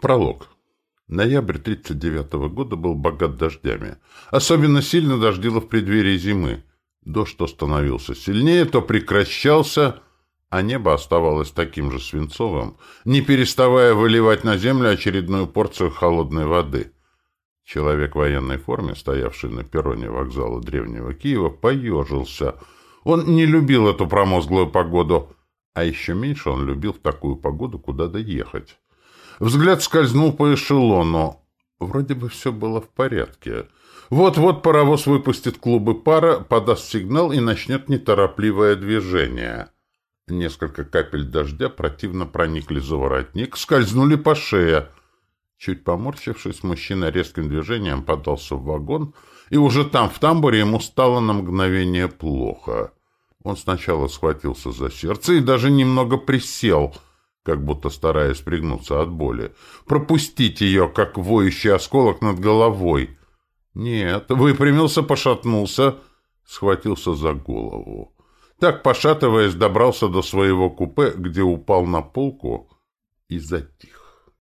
Пролог. Ноябрь 1939 года был богат дождями. Особенно сильно дождило в преддверии зимы. Дождь то становился сильнее, то прекращался, а небо оставалось таким же свинцовым, не переставая выливать на землю очередную порцию холодной воды. Человек в военной форме, стоявший на перроне вокзала Древнего Киева, поежился. Он не любил эту промозглую погоду, а еще меньше он любил в такую погоду куда-то ехать. Взгляд скользнул по эшелону. Вроде бы все было в порядке. Вот-вот паровоз выпустит клубы пара, подаст сигнал и начнет неторопливое движение. Несколько капель дождя противно проникли за воротник, скользнули по шее. Чуть поморщившись, мужчина резким движением подался в вагон, и уже там, в тамбуре, ему стало на мгновение плохо. Он сначала схватился за сердце и даже немного присел — как будто стараясь пригнуться от боли. Пропустить ее, как воющий осколок над головой. Нет, выпрямился, пошатнулся, схватился за голову. Так, пошатываясь, добрался до своего купе, где упал на полку и затих.